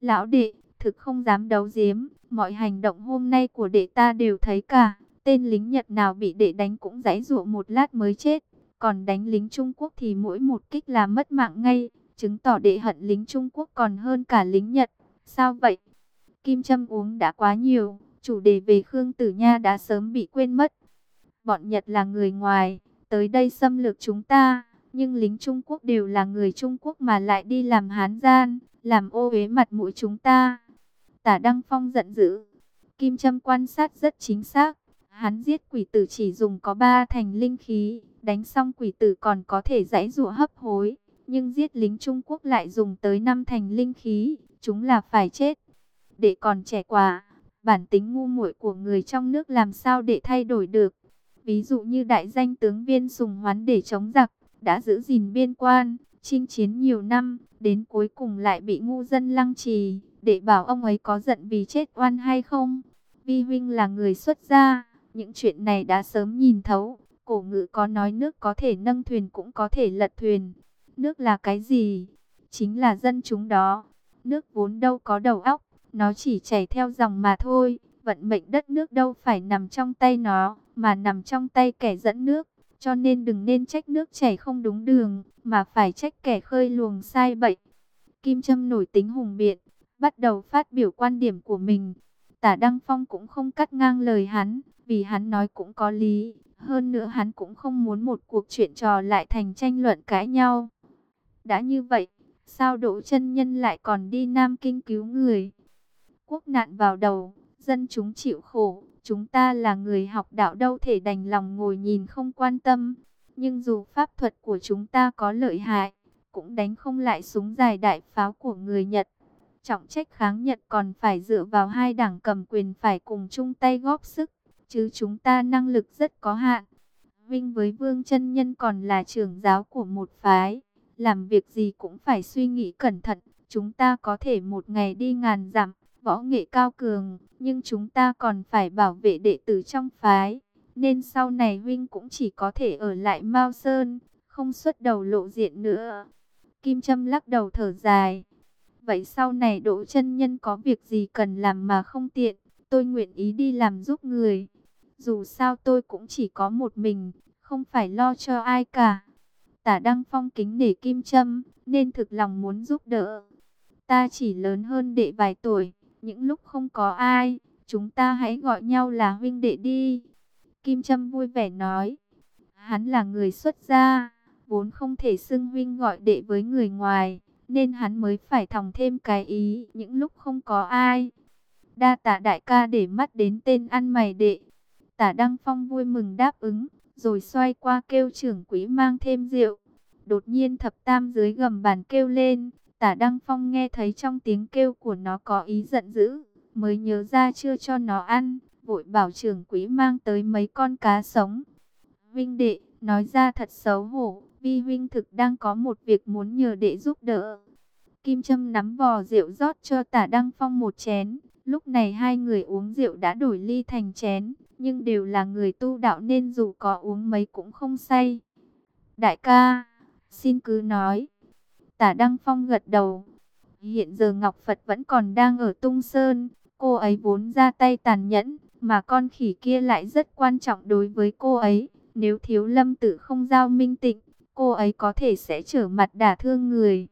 Lão đệ, thực không dám đấu giếm, mọi hành động hôm nay của đệ ta đều thấy cả. Tên lính Nhật nào bị đệ đánh cũng giãy dụa một lát mới chết, còn đánh lính Trung Quốc thì mỗi một kích là mất mạng ngay, chứng tỏ đệ hận lính Trung Quốc còn hơn cả lính Nhật. Sao vậy? Kim Trâm uống đã quá nhiều, chủ đề về Khương Tử Nha đã sớm bị quên mất. Bọn Nhật là người ngoài, tới đây xâm lược chúng ta, nhưng lính Trung Quốc đều là người Trung Quốc mà lại đi làm hán gian, làm ô uế mặt mũi chúng ta. Tả Đăng Phong giận dữ. Kim Trâm quan sát rất chính xác. Hắn giết quỷ tử chỉ dùng có ba thành linh khí, đánh xong quỷ tử còn có thể giải dụa hấp hối. Nhưng giết lính Trung Quốc lại dùng tới năm thành linh khí, chúng là phải chết. Để còn trẻ quả, bản tính ngu muội của người trong nước làm sao để thay đổi được. Ví dụ như đại danh tướng viên sùng hoán để chống giặc, đã giữ gìn biên quan, chinh chiến nhiều năm, đến cuối cùng lại bị ngu dân lăng trì, để bảo ông ấy có giận vì chết oan hay không. Vi huynh là người xuất gia, những chuyện này đã sớm nhìn thấu, cổ ngữ có nói nước có thể nâng thuyền cũng có thể lật thuyền. Nước là cái gì? Chính là dân chúng đó. Nước vốn đâu có đầu óc, nó chỉ chảy theo dòng mà thôi. Vận mệnh đất nước đâu phải nằm trong tay nó, mà nằm trong tay kẻ dẫn nước. Cho nên đừng nên trách nước chảy không đúng đường, mà phải trách kẻ khơi luồng sai bậy. Kim Trâm nổi tính hùng biện, bắt đầu phát biểu quan điểm của mình. Tả Đăng Phong cũng không cắt ngang lời hắn, vì hắn nói cũng có lý. Hơn nữa hắn cũng không muốn một cuộc chuyện trò lại thành tranh luận cãi nhau. Đã như vậy, sao Đỗ chân Nhân lại còn đi Nam Kinh cứu người? Quốc nạn vào đầu, dân chúng chịu khổ, chúng ta là người học đạo đâu thể đành lòng ngồi nhìn không quan tâm. Nhưng dù pháp thuật của chúng ta có lợi hại, cũng đánh không lại súng dài đại pháo của người Nhật. Trọng trách kháng Nhật còn phải dựa vào hai đảng cầm quyền phải cùng chung tay góp sức, chứ chúng ta năng lực rất có hạn. Vinh với Vương chân Nhân còn là trưởng giáo của một phái, làm việc gì cũng phải suy nghĩ cẩn thận, chúng ta có thể một ngày đi ngàn dặm, võ nghệ cao cường, nhưng chúng ta còn phải bảo vệ đệ tử trong phái, nên sau này huynh cũng chỉ có thể ở lại Mao Sơn, không xuất đầu lộ diện nữa. Kim Trâm lắc đầu thở dài. Vậy sau này Đỗ chân Nhân có việc gì cần làm mà không tiện, tôi nguyện ý đi làm giúp người. Dù sao tôi cũng chỉ có một mình, không phải lo cho ai cả. Tả Đăng Phong kính nể Kim Trâm, nên thực lòng muốn giúp đỡ. Ta chỉ lớn hơn đệ vài tuổi, những lúc không có ai, chúng ta hãy gọi nhau là huynh đệ đi. Kim Trâm vui vẻ nói, hắn là người xuất gia, vốn không thể xưng huynh gọi đệ với người ngoài, nên hắn mới phải thòng thêm cái ý những lúc không có ai. Đa tạ đại ca để mắt đến tên ăn mày đệ. Tả Đăng Phong vui mừng đáp ứng, rồi xoay qua kêu trưởng quỹ mang thêm rượu. Đột nhiên thập tam dưới gầm bàn kêu lên, tả Đăng Phong nghe thấy trong tiếng kêu của nó có ý giận dữ, mới nhớ ra chưa cho nó ăn, vội bảo trưởng quỹ mang tới mấy con cá sống. Vinh đệ, nói ra thật xấu hổ, vi huynh thực đang có một việc muốn nhờ đệ giúp đỡ. Kim Trâm nắm vò rượu rót cho tả Đăng Phong một chén, lúc này hai người uống rượu đã đổi ly thành chén, nhưng đều là người tu đạo nên dù có uống mấy cũng không say. Đại ca, xin cứ nói. Tả Đăng Phong gật đầu. Hiện giờ Ngọc Phật vẫn còn đang ở Tung Sơn, cô ấy vốn ra tay tàn nhẫn, mà con khỉ kia lại rất quan trọng đối với cô ấy. Nếu thiếu lâm tự không giao minh tịnh, cô ấy có thể sẽ trở mặt đả thương người.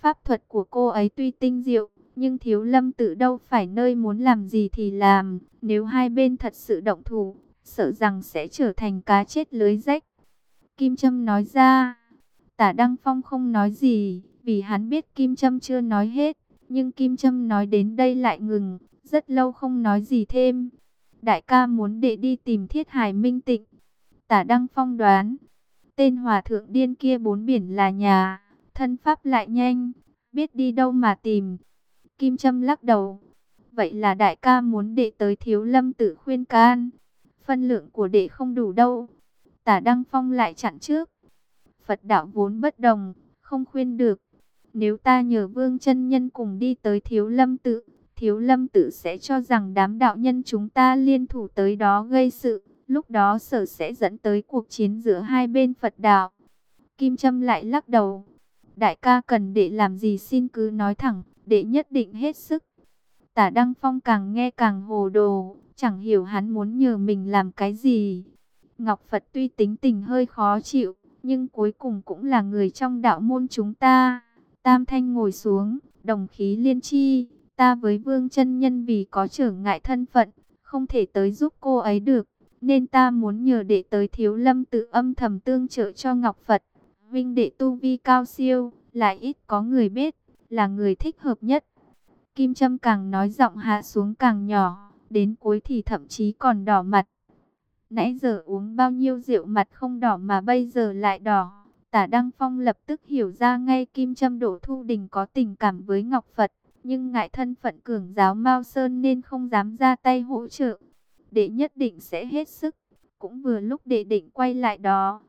Pháp thuật của cô ấy tuy tinh diệu, nhưng thiếu lâm tự đâu phải nơi muốn làm gì thì làm. Nếu hai bên thật sự động thủ, sợ rằng sẽ trở thành cá chết lưới rách. Kim Trâm nói ra, tả Đăng Phong không nói gì, vì hắn biết Kim Trâm chưa nói hết. Nhưng Kim Trâm nói đến đây lại ngừng, rất lâu không nói gì thêm. Đại ca muốn đệ đi tìm thiết hải minh tịnh. Tả Đăng Phong đoán, tên hòa thượng điên kia bốn biển là nhà, thân pháp lại nhanh, biết đi đâu mà tìm. Kim Trâm lắc đầu. Vậy là đại ca muốn đệ tới thiếu lâm tự khuyên can. Phân lượng của đệ không đủ đâu. Tả Đăng Phong lại chặn trước. Phật đạo vốn bất đồng, không khuyên được. Nếu ta nhờ vương chân nhân cùng đi tới thiếu lâm tự, thiếu lâm tự sẽ cho rằng đám đạo nhân chúng ta liên thủ tới đó gây sự. Lúc đó sở sẽ dẫn tới cuộc chiến giữa hai bên Phật đạo. Kim Trâm lại lắc đầu. Đại ca cần để làm gì xin cứ nói thẳng, đệ nhất định hết sức. Tả Đăng Phong càng nghe càng hồ đồ, chẳng hiểu hắn muốn nhờ mình làm cái gì. Ngọc Phật tuy tính tình hơi khó chịu, nhưng cuối cùng cũng là người trong đạo môn chúng ta. Tam Thanh ngồi xuống, đồng khí liên chi, ta với Vương chân Nhân vì có trở ngại thân phận, không thể tới giúp cô ấy được, nên ta muốn nhờ đệ tới thiếu lâm tự âm thầm tương trợ cho Ngọc Phật. Vinh đệ tu vi cao siêu, lại ít có người biết, là người thích hợp nhất. Kim Trâm càng nói giọng hạ xuống càng nhỏ, đến cuối thì thậm chí còn đỏ mặt. Nãy giờ uống bao nhiêu rượu mặt không đỏ mà bây giờ lại đỏ. Tả Đăng Phong lập tức hiểu ra ngay Kim Trâm Đỗ Thu Đình có tình cảm với Ngọc Phật, nhưng ngại thân phận cường giáo Mao Sơn nên không dám ra tay hỗ trợ. Đệ nhất định sẽ hết sức, cũng vừa lúc đệ định quay lại đó.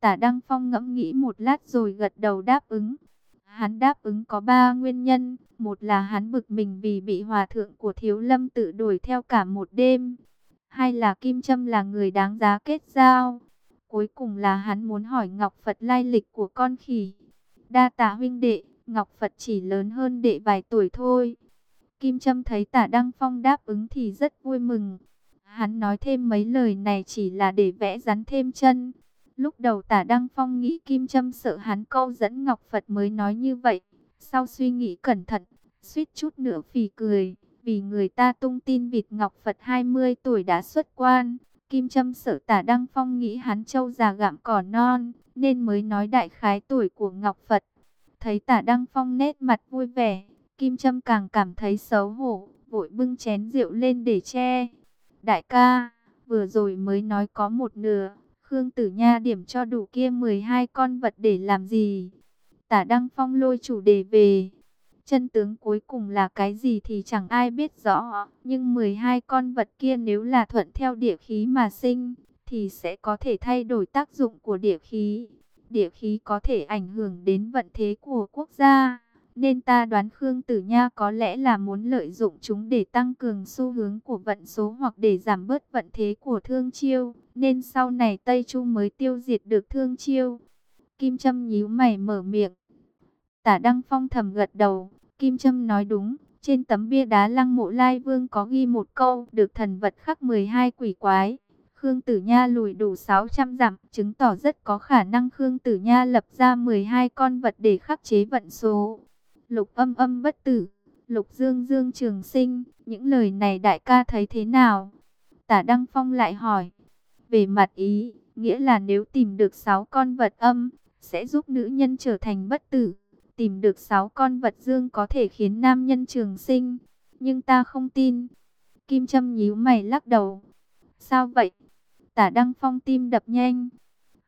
Tả Đăng Phong ngẫm nghĩ một lát rồi gật đầu đáp ứng. Hắn đáp ứng có ba nguyên nhân. Một là hắn bực mình vì bị hòa thượng của thiếu lâm tự đuổi theo cả một đêm hay là Kim Trâm là người đáng giá kết giao. Cuối cùng là hắn muốn hỏi Ngọc Phật lai lịch của con khỉ. Đa tả huynh đệ, Ngọc Phật chỉ lớn hơn đệ vài tuổi thôi. Kim Trâm thấy tả Đăng Phong đáp ứng thì rất vui mừng. Hắn nói thêm mấy lời này chỉ là để vẽ rắn thêm chân. Lúc đầu tả Đăng Phong nghĩ Kim Trâm sợ hắn câu dẫn Ngọc Phật mới nói như vậy. Sau suy nghĩ cẩn thận, suýt chút nữa phì cười. Vì người ta tung tin vịt Ngọc Phật 20 tuổi đã xuất quan. Kim Trâm sợ tả Đăng Phong nghĩ hắn châu già gặm cỏ non, nên mới nói đại khái tuổi của Ngọc Phật. Thấy tả Đăng Phong nét mặt vui vẻ, Kim Trâm càng cảm thấy xấu hổ, vội bưng chén rượu lên để che. Đại ca, vừa rồi mới nói có một nửa, Khương Tử Nha điểm cho đủ kia 12 con vật để làm gì? Tả Đăng Phong lôi chủ đề về. Chân tướng cuối cùng là cái gì thì chẳng ai biết rõ. Nhưng 12 con vật kia nếu là thuận theo địa khí mà sinh, thì sẽ có thể thay đổi tác dụng của địa khí. Địa khí có thể ảnh hưởng đến vận thế của quốc gia. Nên ta đoán Khương Tử Nha có lẽ là muốn lợi dụng chúng để tăng cường xu hướng của vận số hoặc để giảm bớt vận thế của Thương Chiêu. Nên sau này Tây Chu mới tiêu diệt được Thương Chiêu. Kim Trâm nhíu mày mở miệng. Tả Đăng Phong thầm gật đầu. Kim Trâm nói đúng. Trên tấm bia đá lăng mộ Lai Vương có ghi một câu được thần vật khắc 12 quỷ quái. Khương Tử Nha lùi đủ 600 dặm, chứng tỏ rất có khả năng Khương Tử Nha lập ra 12 con vật để khắc chế vận số lục âm âm bất tử, lục dương dương trường sinh, những lời này đại ca thấy thế nào? Tả Đăng Phong lại hỏi, về mặt ý, nghĩa là nếu tìm được 6 con vật âm, sẽ giúp nữ nhân trở thành bất tử. Tìm được 6 con vật dương có thể khiến nam nhân trường sinh, nhưng ta không tin. Kim Trâm nhíu mày lắc đầu. Sao vậy? Tả Đăng Phong tim đập nhanh.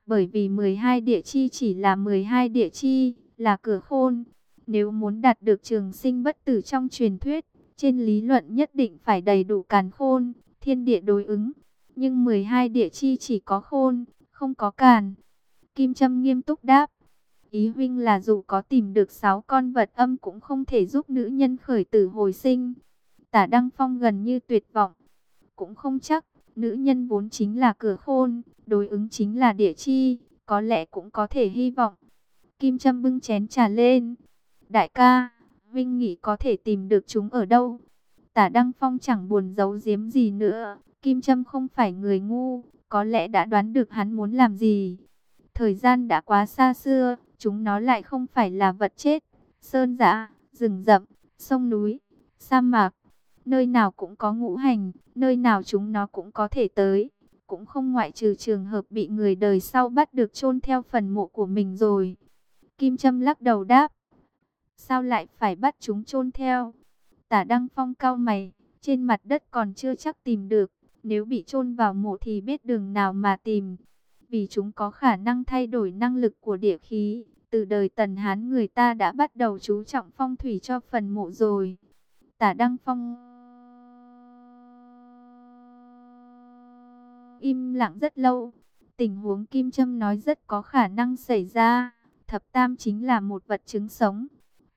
Bởi vì 12 địa chi chỉ là 12 địa chi, là cửa khôn. Nếu muốn đạt được trường sinh bất tử trong truyền thuyết, trên lý luận nhất định phải đầy đủ càn khôn, thiên địa đối ứng. Nhưng 12 địa chi chỉ có khôn, không có càn. Kim Trâm nghiêm túc đáp. Ý huynh là dù có tìm được sáu con vật âm cũng không thể giúp nữ nhân khởi tử hồi sinh. Tả Đăng Phong gần như tuyệt vọng. Cũng không chắc, nữ nhân vốn chính là cửa khôn, đối ứng chính là địa chi, có lẽ cũng có thể hy vọng. Kim Trâm bưng chén trà lên, Đại ca, Vinh nghĩ có thể tìm được chúng ở đâu? Tả Đăng Phong chẳng buồn giấu giếm gì nữa. Kim Trâm không phải người ngu, có lẽ đã đoán được hắn muốn làm gì. Thời gian đã quá xa xưa, chúng nó lại không phải là vật chết. Sơn dã, rừng rậm, sông núi, sa mạc, nơi nào cũng có ngũ hành, nơi nào chúng nó cũng có thể tới. Cũng không ngoại trừ trường hợp bị người đời sau bắt được chôn theo phần mộ của mình rồi. Kim Trâm lắc đầu đáp, Sao lại phải bắt chúng chôn theo? Tả Đăng Phong cao mày, trên mặt đất còn chưa chắc tìm được. Nếu bị chôn vào mộ thì biết đường nào mà tìm. Vì chúng có khả năng thay đổi năng lực của địa khí. Từ đời Tần Hán người ta đã bắt đầu chú trọng phong thủy cho phần mộ rồi. Tả Đăng Phong im lặng rất lâu. Tình huống Kim Trâm nói rất có khả năng xảy ra. Thập Tam chính là một vật chứng sống.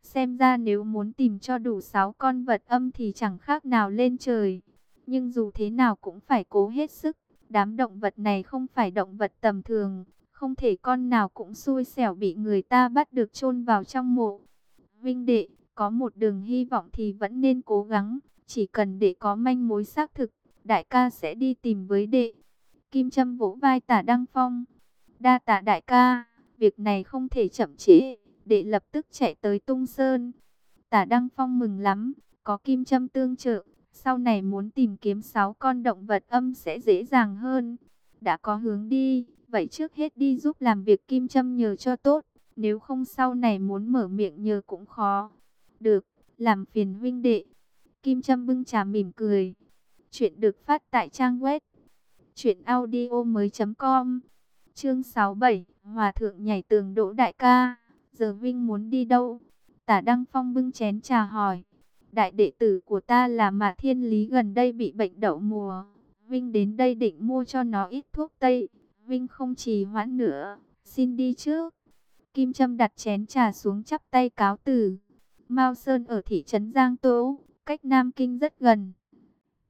Xem ra nếu muốn tìm cho đủ 6 con vật âm thì chẳng khác nào lên trời. Nhưng dù thế nào cũng phải cố hết sức. Đám động vật này không phải động vật tầm thường. Không thể con nào cũng xui xẻo bị người ta bắt được chôn vào trong mộ. Vinh đệ, Có một đường hy vọng thì vẫn nên cố gắng, chỉ cần để có manh mối xác thực, đại ca sẽ đi tìm với đệ. Kim Trâm vỗ vai tả Đăng Phong. Đa tạ đại ca, việc này không thể chậm trễ, đệ lập tức chạy tới Tung Sơn. Tả Đăng Phong mừng lắm, có Kim Trâm tương trợ, sau này muốn tìm kiếm sáu con động vật âm sẽ dễ dàng hơn. Đã có hướng đi, vậy trước hết đi giúp làm việc Kim Trâm nhờ cho tốt, nếu không sau này muốn mở miệng nhờ cũng khó. Được, làm phiền huynh đệ. Kim Trâm bưng trà mỉm cười. Chuyện được phát tại trang web truyệnaudiomoi.com. Chương 67, Hòa thượng nhảy tường đỗ đại ca. Giờ Vinh muốn đi đâu? Tả Đăng Phong bưng chén trà hỏi. Đại đệ tử của ta là Mã Thiên Lý gần đây bị bệnh đậu mùa. Vinh đến đây định mua cho nó ít thuốc tây. Vinh không trì hoãn nữa, xin đi trước. Kim Trâm đặt chén trà xuống chắp tay cáo từ. Mao Sơn ở thị trấn Giang Tố, cách Nam Kinh rất gần.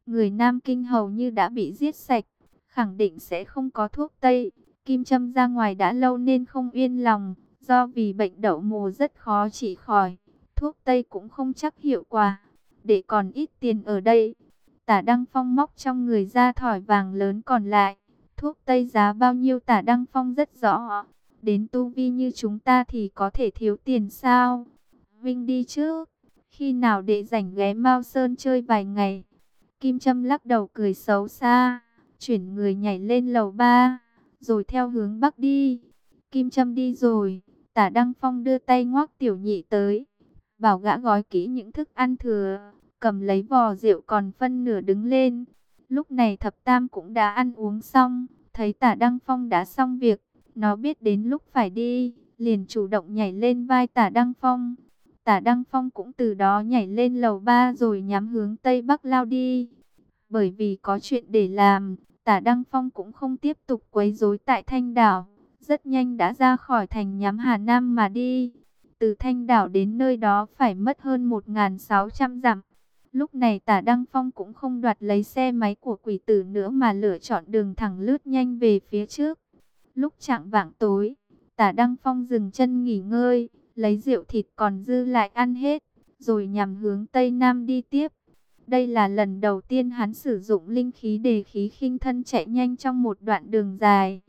Người Nam Kinh hầu như đã bị giết sạch, khẳng định sẽ không có thuốc Tây. Kim Trâm ra ngoài đã lâu nên không yên lòng, do vì bệnh đậu mùa rất khó trị khỏi. Thuốc Tây cũng không chắc hiệu quả, để còn ít tiền ở đây. Tả Đăng Phong móc trong người ra thỏi vàng lớn còn lại. Thuốc Tây giá bao nhiêu tả Đăng Phong rất rõ. Đến tu vi như chúng ta thì có thể thiếu tiền sao? Vinh đi trước. Khi nào để rảnh ghé Mao Sơn chơi vài ngày? Kim Trâm lắc đầu cười xấu xa. Chuyển người nhảy lên lầu ba. Rồi theo hướng bắc đi. Kim Trâm đi rồi. Tả Đăng Phong đưa tay ngoác tiểu nhị tới. Bảo gã gói kỹ những thức ăn thừa. Cầm lấy vò rượu còn phân nửa đứng lên. Lúc này thập tam cũng đã ăn uống xong. Thấy tả Đăng Phong đã xong việc. Nó biết đến lúc phải đi. Liền chủ động nhảy lên vai tả Đăng Phong. Tả Đăng Phong cũng từ đó nhảy lên lầu ba rồi nhắm hướng Tây Bắc lao đi. Bởi vì có chuyện để làm, tả Đăng Phong cũng không tiếp tục quấy rối tại Thanh Đảo. Rất nhanh đã ra khỏi thành nhắm Hà Nam mà đi. Từ Thanh Đảo đến nơi đó phải mất hơn 1.600 dặm. Lúc này tả Đăng Phong cũng không đoạt lấy xe máy của quỷ tử nữa mà lựa chọn đường thẳng lướt nhanh về phía trước. Lúc chạng vạng tối, tả Đăng Phong dừng chân nghỉ ngơi lấy rượu thịt còn dư lại ăn hết, rồi nhằm hướng Tây Nam đi tiếp. Đây là lần đầu tiên hắn sử dụng linh khí đề khí khinh thân chạy nhanh trong một đoạn đường dài.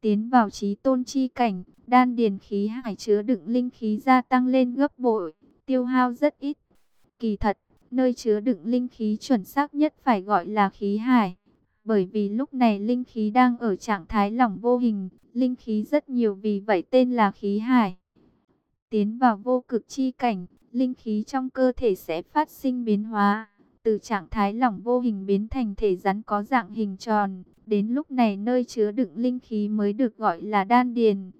Tiến vào trí tôn chi cảnh, đan điền khí hải chứa đựng linh khí gia tăng lên gấp bội, tiêu hao rất ít. Kỳ thật, nơi chứa đựng linh khí chuẩn xác nhất phải gọi là khí hải. Bởi vì lúc này linh khí đang ở trạng thái lỏng vô hình, linh khí rất nhiều vì vậy tên là khí hải. Tiến vào vô cực chi cảnh, linh khí trong cơ thể sẽ phát sinh biến hóa, từ trạng thái lỏng vô hình biến thành thể rắn có dạng hình tròn. Đến lúc này nơi chứa đựng linh khí mới được gọi là đan điền.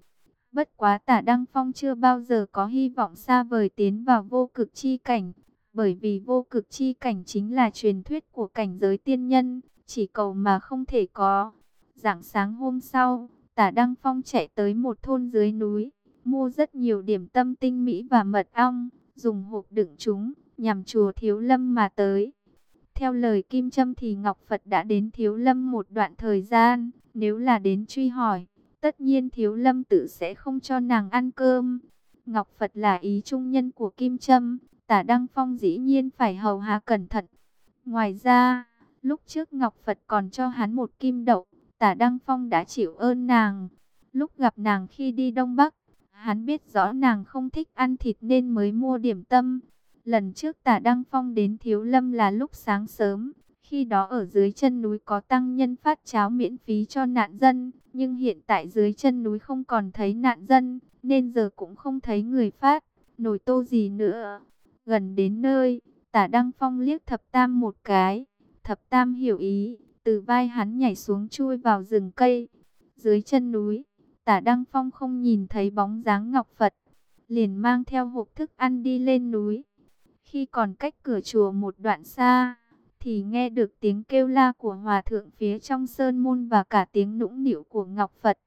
Bất quá tả Đăng Phong chưa bao giờ có hy vọng xa vời tiến vào vô cực chi cảnh, bởi vì vô cực chi cảnh chính là truyền thuyết của cảnh giới tiên nhân, chỉ cầu mà không thể có. Dạng sáng hôm sau, tả Đăng Phong chạy tới một thôn dưới núi mua rất nhiều điểm tâm tinh mỹ và mật ong, dùng hộp đựng chúng, nhằm chùa Thiếu Lâm mà tới. Theo lời Kim Trâm thì Ngọc Phật đã đến Thiếu Lâm một đoạn thời gian, nếu là đến truy hỏi, tất nhiên Thiếu Lâm tự sẽ không cho nàng ăn cơm. Ngọc Phật là ý trung nhân của Kim Trâm, tả Đăng Phong dĩ nhiên phải hầu hạ cẩn thận. Ngoài ra, lúc trước Ngọc Phật còn cho hắn một kim đậu, tả Đăng Phong đã chịu ơn nàng. Lúc gặp nàng khi đi Đông Bắc, Hắn biết rõ nàng không thích ăn thịt nên mới mua điểm tâm. Lần trước tả Đăng Phong đến Thiếu Lâm là lúc sáng sớm. Khi đó ở dưới chân núi có tăng nhân phát cháo miễn phí cho nạn dân. Nhưng hiện tại dưới chân núi không còn thấy nạn dân. Nên giờ cũng không thấy người phát. Nổi tô gì nữa. Gần đến nơi, tả Đăng Phong liếc thập tam một cái. Thập tam hiểu ý. Từ vai hắn nhảy xuống chui vào rừng cây. Dưới chân núi Tả Đăng Phong không nhìn thấy bóng dáng Ngọc Phật, liền mang theo hộp thức ăn đi lên núi. Khi còn cách cửa chùa một đoạn xa, thì nghe được tiếng kêu la của hòa thượng phía trong sơn môn và cả tiếng nũng nịu của Ngọc Phật.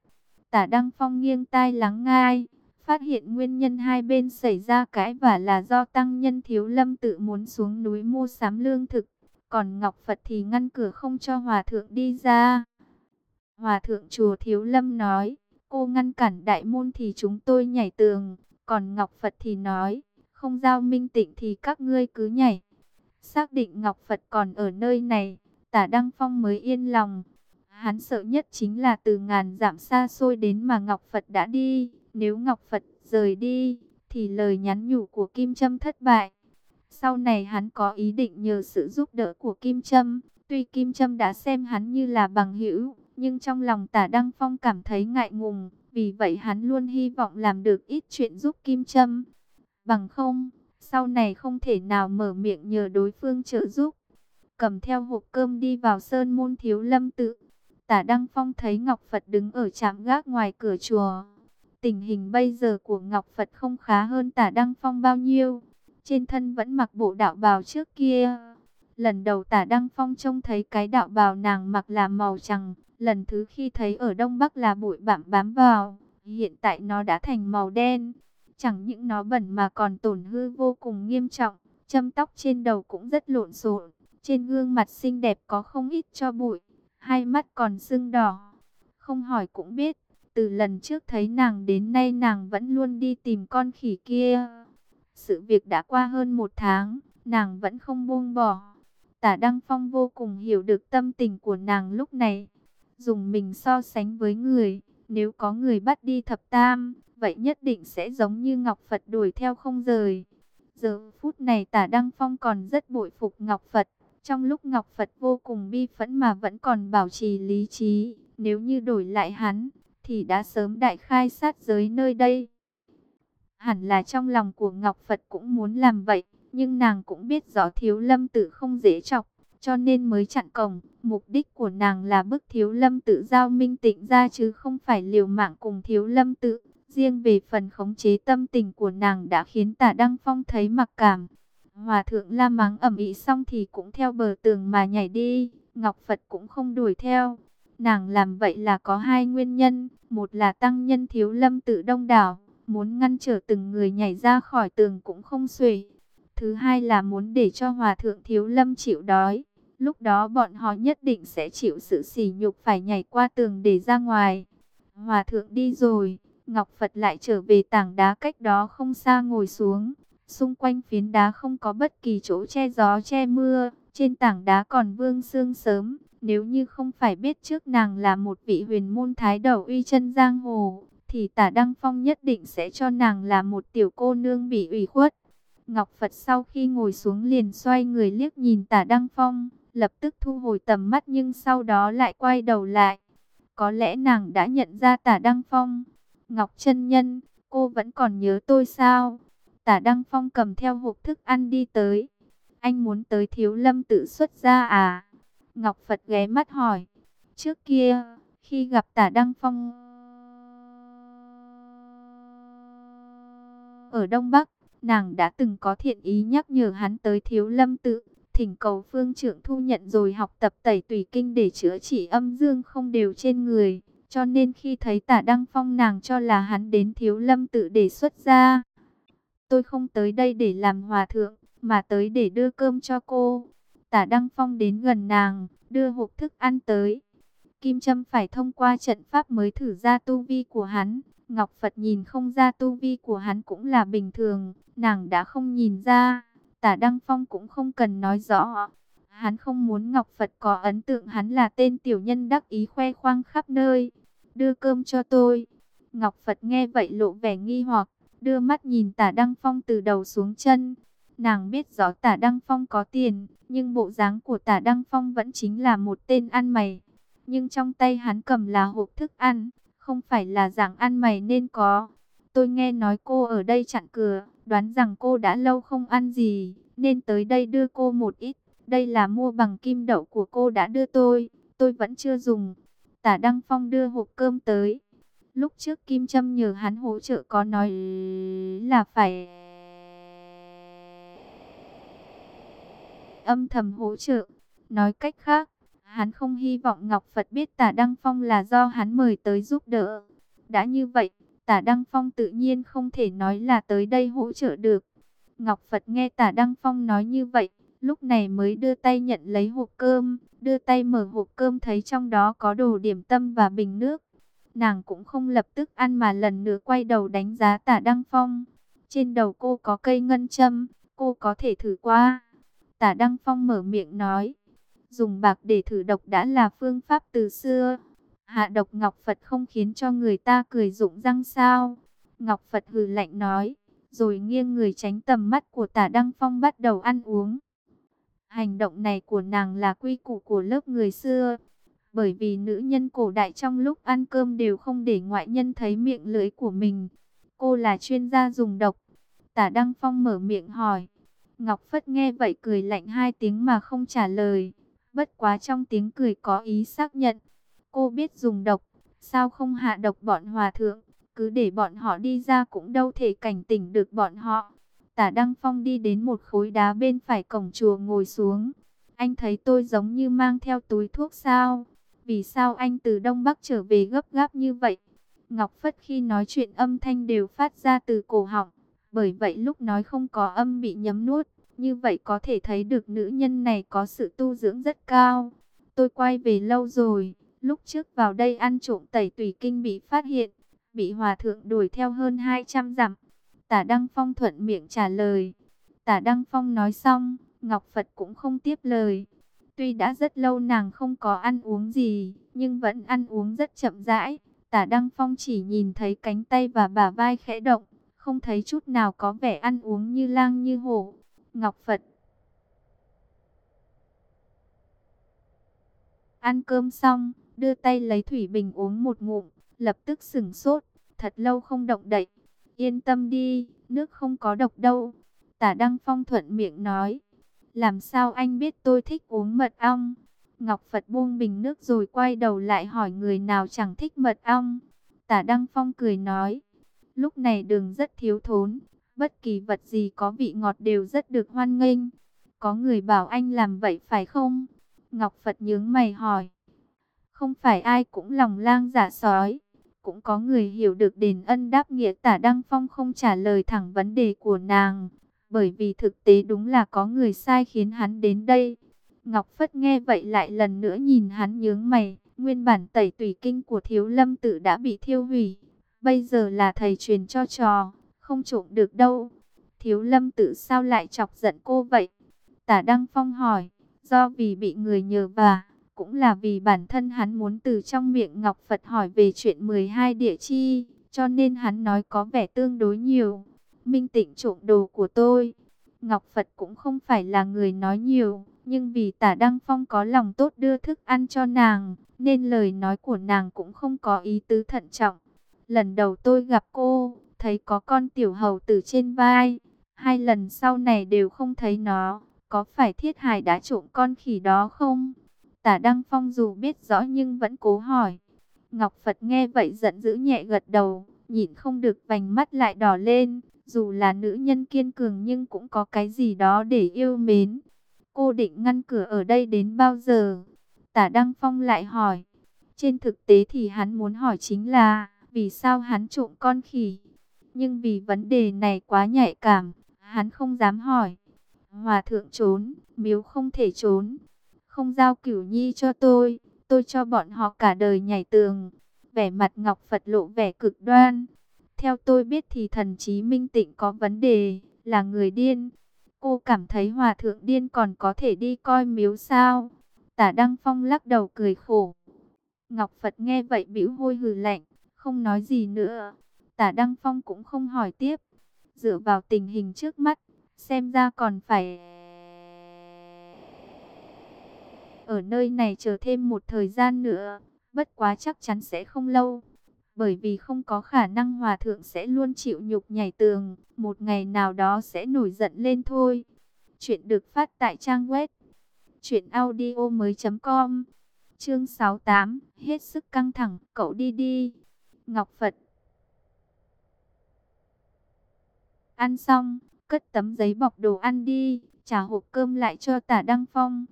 Tả Đăng Phong nghiêng tai lắng ngai, phát hiện nguyên nhân hai bên xảy ra cãi và là do tăng nhân thiếu lâm tự muốn xuống núi mua sắm lương thực, còn Ngọc Phật thì ngăn cửa không cho hòa thượng đi ra. Hòa thượng chùa thiếu lâm nói, cô ngăn cản đại môn thì chúng tôi nhảy tường. Còn Ngọc Phật thì nói, Không giao minh tịnh thì các ngươi cứ nhảy. Xác định Ngọc Phật còn ở nơi này, tả Đăng Phong mới yên lòng. Hắn sợ nhất chính là từ ngàn dặm xa xôi đến mà Ngọc Phật đã đi. Nếu Ngọc Phật rời đi, thì lời nhắn nhủ của Kim Trâm thất bại. Sau này hắn có ý định nhờ sự giúp đỡ của Kim Trâm. Tuy Kim Trâm đã xem hắn như là bằng hữu, nhưng trong lòng tả Đăng Phong cảm thấy ngại ngùng. Vì vậy hắn luôn hy vọng làm được ít chuyện giúp Kim Trâm. Bằng không, sau này không thể nào mở miệng nhờ đối phương trợ giúp. Cầm theo hộp cơm đi vào sơn môn thiếu lâm tự. Tả Đăng Phong thấy Ngọc Phật đứng ở trạm gác ngoài cửa chùa. Tình hình bây giờ của Ngọc Phật không khá hơn tả Đăng Phong bao nhiêu. Trên thân vẫn mặc bộ đạo bào trước kia. Lần đầu tả Đăng Phong trông thấy cái đạo bào nàng mặc là màu trắng. Lần thứ khi thấy ở Đông Bắc là bụi bạm bám vào. Hiện tại nó đã thành màu đen. Chẳng những nó bẩn mà còn tổn hư vô cùng nghiêm trọng. Châm tóc trên đầu cũng rất lộn xộn. Trên gương mặt xinh đẹp có không ít cho bụi. Hai mắt còn sưng đỏ. Không hỏi cũng biết. Từ lần trước thấy nàng đến nay nàng vẫn luôn đi tìm con khỉ kia. Sự việc đã qua hơn một tháng. Nàng vẫn không buông bỏ. Tả Đăng Phong vô cùng hiểu được tâm tình của nàng lúc này. Dùng mình so sánh với người. Nếu có người bắt đi thập tam, vậy nhất định sẽ giống như Ngọc Phật đuổi theo không rời. Giờ phút này tả Đăng Phong còn rất bội phục Ngọc Phật. Trong lúc Ngọc Phật vô cùng bi phẫn mà vẫn còn bảo trì lý trí. Nếu như đổi lại hắn, thì đã sớm đại khai sát giới nơi đây. Hẳn là trong lòng của Ngọc Phật cũng muốn làm vậy. Nhưng nàng cũng biết rõ thiếu lâm tử không dễ chọc cho nên mới chặn cổng. Mục đích của nàng là bức thiếu lâm tự giao minh tịnh ra chứ không phải liều mạng cùng thiếu lâm tự. Riêng về phần khống chế tâm tình của nàng đã khiến tả Đăng Phong thấy mặc cảm. Hòa thượng la mắng ẩm ý xong thì cũng theo bờ tường mà nhảy đi. Ngọc Phật cũng không đuổi theo. Nàng làm vậy là có hai nguyên nhân. Một là tăng nhân thiếu lâm tự đông đảo. Muốn ngăn trở từng người nhảy ra khỏi tường cũng không xuể. Thứ hai là muốn để cho hòa thượng thiếu lâm chịu đói. Lúc đó bọn họ nhất định sẽ chịu sự sỉ nhục phải nhảy qua tường để ra ngoài. Hòa thượng đi rồi, Ngọc Phật lại trở về tảng đá cách đó không xa ngồi xuống. Xung quanh phiến đá không có bất kỳ chỗ che gió che mưa, trên tảng đá còn vương sương sớm. Nếu như không phải biết trước nàng là một vị huyền môn thái đầu uy chân giang hồ, thì tả Đăng Phong nhất định sẽ cho nàng là một tiểu cô nương bị ủy khuất. Ngọc Phật sau khi ngồi xuống liền xoay người liếc nhìn tả Đăng Phong, lập tức thu hồi tầm mắt nhưng sau đó lại quay đầu lại. Có lẽ nàng đã nhận ra tả Đăng Phong. Ngọc chân Nhân, cô vẫn còn nhớ tôi sao? Tả Đăng Phong cầm theo hộp thức ăn đi tới. Anh muốn tới thiếu lâm tự xuất ra à? Ngọc Phật ghé mắt hỏi. Trước kia, khi gặp tả Đăng Phong ở Đông Bắc, nàng đã từng có thiện ý nhắc nhở hắn tới thiếu lâm tự thỉnh cầu phương trưởng thu nhận rồi học tập tẩy tùy kinh để chữa trị âm dương không đều trên người. Cho nên khi thấy tả Đăng Phong nàng cho là hắn đến thiếu lâm tự để xuất ra. Tôi không tới đây để làm hòa thượng, mà tới để đưa cơm cho cô. Tả Đăng Phong đến gần nàng, đưa hộp thức ăn tới. Kim Trâm phải thông qua trận pháp mới thử ra tu vi của hắn. Ngọc Phật nhìn không ra tu vi của hắn cũng là bình thường, nàng đã không nhìn ra. Tả Đăng Phong cũng không cần nói rõ. Hắn không muốn Ngọc Phật có ấn tượng hắn là tên tiểu nhân đắc ý khoe khoang khắp nơi. Đưa cơm cho tôi. Ngọc Phật nghe vậy lộ vẻ nghi hoặc, đưa mắt nhìn tả Đăng Phong từ đầu xuống chân. Nàng biết rõ tả Đăng Phong có tiền, nhưng bộ dáng của tả Đăng Phong vẫn chính là một tên ăn mày. Nhưng trong tay hắn cầm là hộp thức ăn, không phải là dạng ăn mày nên có. Tôi nghe nói cô ở đây chặn cửa, đoán rằng cô đã lâu không ăn gì, nên tới đây đưa cô một ít. Đây là mua bằng kim đậu của cô đã đưa tôi, tôi vẫn chưa dùng. Tả Đăng Phong đưa hộp cơm tới. Lúc trước Kim Trâm nhờ hắn hỗ trợ có nói là phải âm thầm hỗ trợ. Nói cách khác, hắn không hy vọng Ngọc Phật biết Tả Đăng Phong là do hắn mời tới giúp đỡ. Đã như vậy, Tả Đăng Phong tự nhiên không thể nói là tới đây hỗ trợ được. Ngọc Phật nghe Tả Đăng Phong nói như vậy, lúc này mới đưa tay nhận lấy hộp cơm, đưa tay mở hộp cơm thấy trong đó có đồ điểm tâm và bình nước. Nàng cũng không lập tức ăn mà lần nữa quay đầu đánh giá Tả Đăng Phong. Trên đầu cô có cây ngân châm, cô có thể thử qua. Tả Đăng Phong mở miệng nói, dùng bạc để thử độc đã là phương pháp từ xưa. Hạ độc Ngọc Phật không khiến cho người ta cười rụng răng sao. Ngọc Phật hừ lạnh nói, rồi nghiêng người tránh tầm mắt của tả Đăng Phong bắt đầu ăn uống. Hành động này của nàng là quy củ của lớp người xưa. Bởi vì nữ nhân cổ đại trong lúc ăn cơm đều không để ngoại nhân thấy miệng lưỡi của mình. Cô là chuyên gia dùng độc. Tả Đăng Phong mở miệng hỏi. Ngọc Phất nghe vậy cười lạnh hai tiếng mà không trả lời. Bất quá trong tiếng cười có ý xác nhận. Cô biết dùng độc, sao không hạ độc bọn hòa thượng, cứ để bọn họ đi ra cũng đâu thể cảnh tỉnh được bọn họ. Tả Đăng Phong đi đến một khối đá bên phải cổng chùa ngồi xuống. Anh thấy tôi giống như mang theo túi thuốc sao? Vì sao anh từ Đông Bắc trở về gấp gáp như vậy? Ngọc Phất khi nói chuyện âm thanh đều phát ra từ cổ họng. Bởi vậy lúc nói không có âm bị nhấm nuốt. Như vậy có thể thấy được nữ nhân này có sự tu dưỡng rất cao. Tôi quay về lâu rồi. Lúc trước vào đây ăn trộm tẩy tùy kinh bị phát hiện. Bị hòa thượng đuổi theo hơn 200 dặm. Tả Đăng Phong thuận miệng trả lời. Tả Đăng Phong nói xong, Ngọc Phật cũng không tiếp lời. Tuy đã rất lâu nàng không có ăn uống gì, nhưng vẫn ăn uống rất chậm rãi. Tả Đăng Phong chỉ nhìn thấy cánh tay và bả vai khẽ động, không thấy chút nào có vẻ ăn uống như lang như hổ. Ngọc Phật Ăn cơm xong, đưa tay lấy thủy bình uống một ngụm, lập tức sừng sốt, thật lâu không động đậy. Yên tâm đi, nước không có độc đâu. Tả Đăng Phong thuận miệng nói. Làm sao anh biết tôi thích uống mật ong? Ngọc Phật buông bình nước rồi quay đầu lại hỏi người nào chẳng thích mật ong. Tả Đăng Phong cười nói. Lúc này đường rất thiếu thốn. Bất kỳ vật gì có vị ngọt đều rất được hoan nghênh. Có người bảo anh làm vậy phải không? Ngọc Phật nhướng mày hỏi. Không phải ai cũng lòng lang giả dạ sói. Cũng có người hiểu được đền ân đáp nghĩa tả Đăng Phong không trả lời thẳng vấn đề của nàng. Bởi vì thực tế đúng là có người sai khiến hắn đến đây. Ngọc Phất nghe vậy lại lần nữa nhìn hắn nhướng mày. Nguyên bản tẩy tùy kinh của thiếu lâm tự đã bị thiêu hủy. Bây giờ là thầy truyền cho trò. Không trộm được đâu. Thiếu lâm tự sao lại chọc giận cô vậy? Tả Đăng Phong hỏi. Do vì bị người nhờ và cũng là vì bản thân hắn muốn từ trong miệng Ngọc Phật hỏi về chuyện 12 địa chi, cho nên hắn nói có vẻ tương đối nhiều. Minh tịnh trộm đồ của tôi. Ngọc Phật cũng không phải là người nói nhiều, nhưng vì tả Đăng Phong có lòng tốt đưa thức ăn cho nàng, nên lời nói của nàng cũng không có ý tứ thận trọng. Lần đầu tôi gặp cô, thấy có con tiểu hầu từ trên vai, hai lần sau này đều không thấy nó, có phải thiết hài đã trộm con khỉ đó không? Tả Đăng Phong dù biết rõ nhưng vẫn cố hỏi. Ngọc Phật nghe vậy giận dữ nhẹ gật đầu, nhìn không được vành mắt lại đỏ lên. Dù là nữ nhân kiên cường nhưng cũng có cái gì đó để yêu mến. Cô định ngăn cửa ở đây đến bao giờ? Tả Đăng Phong lại hỏi. Trên thực tế thì hắn muốn hỏi chính là vì sao hắn trộm con khỉ. Nhưng vì vấn đề này quá nhạy cảm, hắn không dám hỏi. Hòa thượng trốn, miếu không thể trốn không giao cửu nhi cho tôi, tôi cho bọn họ cả đời nhảy tường. Vẻ mặt Ngọc Phật lộ vẻ cực đoan. Theo tôi biết thì thần trí minh tịnh có vấn đề, là người điên. Cô cảm thấy hòa thượng điên còn có thể đi coi miếu sao? Tả Đăng Phong lắc đầu cười khổ. Ngọc Phật nghe vậy bĩu hôi hừ lạnh, không nói gì nữa. Tả Đăng Phong cũng không hỏi tiếp. Dựa vào tình hình trước mắt, xem ra còn phải ở nơi này chờ thêm một thời gian nữa, bất quá chắc chắn sẽ không lâu. Bởi vì không có khả năng hòa thượng sẽ luôn chịu nhục nhảy tường, một ngày nào đó sẽ nổi giận lên thôi. Chuyện được phát tại trang web truyệnaudiomoi.com. Chương 68, hết sức căng thẳng, cậu đi đi. Ngọc Phật. Ăn xong, cất tấm giấy bọc đồ ăn đi, trả hộp cơm lại cho Tả Đăng Phong.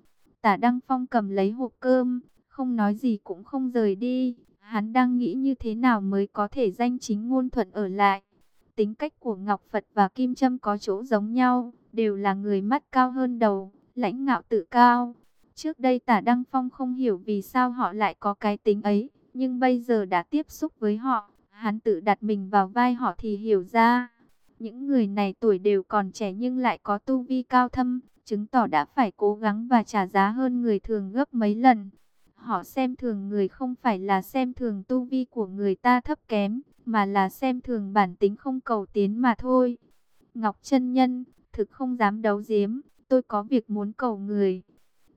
Tả Đăng Phong cầm lấy hộp cơm, không nói gì cũng không rời đi. Hắn đang nghĩ như thế nào mới có thể danh chính ngôn thuận ở lại. Tính cách của Ngọc Phật và Kim Trâm có chỗ giống nhau, đều là người mắt cao hơn đầu, lãnh ngạo tự cao. Trước đây tả Đăng Phong không hiểu vì sao họ lại có cái tính ấy, nhưng bây giờ đã tiếp xúc với họ, hắn tự đặt mình vào vai họ thì hiểu ra. Những người này tuổi đều còn trẻ nhưng lại có tu vi cao thâm, chứng tỏ đã phải cố gắng và trả giá hơn người thường gấp mấy lần. Họ xem thường người không phải là xem thường tu vi của người ta thấp kém, mà là xem thường bản tính không cầu tiến mà thôi. Ngọc chân Nhân, thực không dám đấu giếm, tôi có việc muốn cầu người.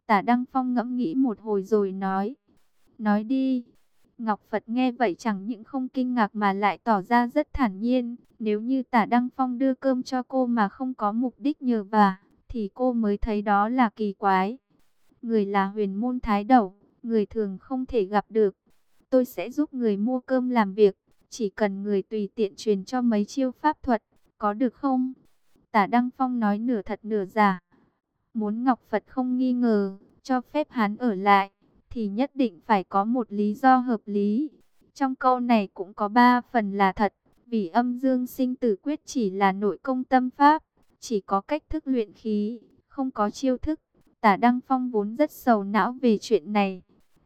Tả Đăng Phong ngẫm nghĩ một hồi rồi nói. Nói đi. Ngọc Phật nghe vậy chẳng những không kinh ngạc mà lại tỏ ra rất thản nhiên. Nếu như tả Đăng Phong đưa cơm cho cô mà không có mục đích nhờ vả, thì cô mới thấy đó là kỳ quái. Người là huyền môn thái đầu, người thường không thể gặp được. Tôi sẽ giúp người mua cơm làm việc, chỉ cần người tùy tiện truyền cho mấy chiêu pháp thuật, có được không? Tả Đăng Phong nói nửa thật nửa giả. Muốn Ngọc Phật không nghi ngờ, cho phép hắn ở lại, thì nhất định phải có một lý do hợp lý. Trong câu này cũng có ba phần là thật, vì âm dương sinh tử quyết chỉ là nội công tâm pháp, chỉ có cách thức luyện khí, không có chiêu thức. Tả Đăng Phong vốn rất sầu não về chuyện này.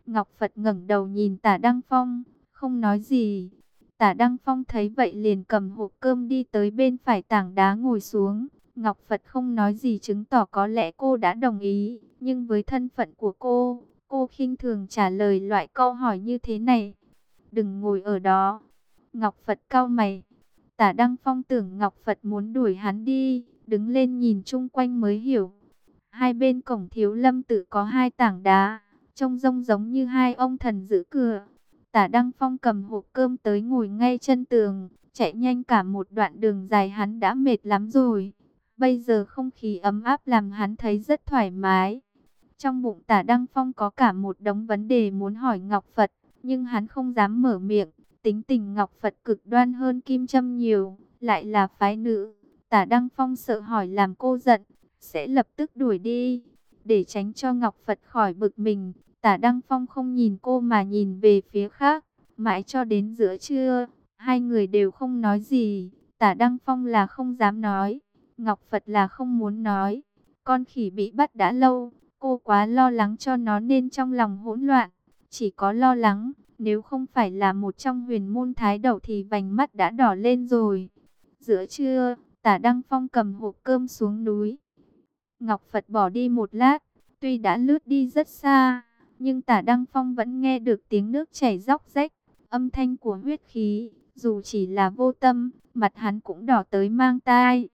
Ngọc Phật ngẩng đầu nhìn Tả Đăng Phong, không nói gì. Tả Đăng Phong thấy vậy liền cầm hộp cơm đi tới bên phải tảng đá ngồi xuống. Ngọc Phật không nói gì chứng tỏ có lẽ cô đã đồng ý. Nhưng với thân phận của cô, cô khinh thường trả lời loại câu hỏi như thế này. Đừng ngồi ở đó. Ngọc Phật cau mày. Tả Đăng Phong tưởng Ngọc Phật muốn đuổi hắn đi. Đứng lên nhìn chung quanh mới hiểu. Hai bên cổng thiếu lâm tự có hai tảng đá. Trông rông giống như hai ông thần giữ cửa. Tả Đăng Phong cầm hộp cơm tới ngồi ngay chân tường, chạy nhanh cả một đoạn đường dài hắn đã mệt lắm rồi. Bây giờ không khí ấm áp làm hắn thấy rất thoải mái. Trong bụng tả Đăng Phong có cả một đống vấn đề muốn hỏi Ngọc Phật, nhưng hắn không dám mở miệng. Tính tình Ngọc Phật cực đoan hơn Kim Trâm nhiều, lại là phái nữ. Tả Đăng Phong sợ hỏi làm cô giận, sẽ lập tức đuổi đi. Để tránh cho Ngọc Phật khỏi bực mình, Tả Đăng Phong không nhìn cô mà nhìn về phía khác, mãi cho đến giữa trưa, hai người đều không nói gì. Tả Đăng Phong là không dám nói, Ngọc Phật là không muốn nói. Con khỉ bị bắt đã lâu, cô quá lo lắng cho nó nên trong lòng hỗn loạn. Chỉ có lo lắng, nếu không phải là một trong huyền môn thái đầu thì vành mắt đã đỏ lên rồi. Giữa trưa, tả Đăng Phong cầm hộp cơm xuống núi. Ngọc Phật bỏ đi một lát, tuy đã lướt đi rất xa, nhưng tả Đăng Phong vẫn nghe được tiếng nước chảy róc rách, âm thanh của huyết khí, dù chỉ là vô tâm, mặt hắn cũng đỏ tới mang tai.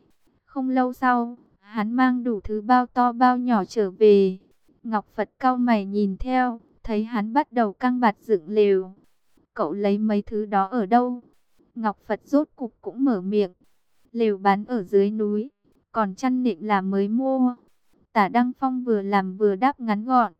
Không lâu sau, hắn mang đủ thứ bao to bao nhỏ trở về. Ngọc Phật cao mày nhìn theo, thấy hắn bắt đầu căng bạt dựng lều. Cậu lấy mấy thứ đó ở đâu? Ngọc Phật rốt cục cũng mở miệng. Lều bán ở dưới núi, còn chăn nệm là mới mua. Tả Đăng Phong vừa làm vừa đáp ngắn gọn.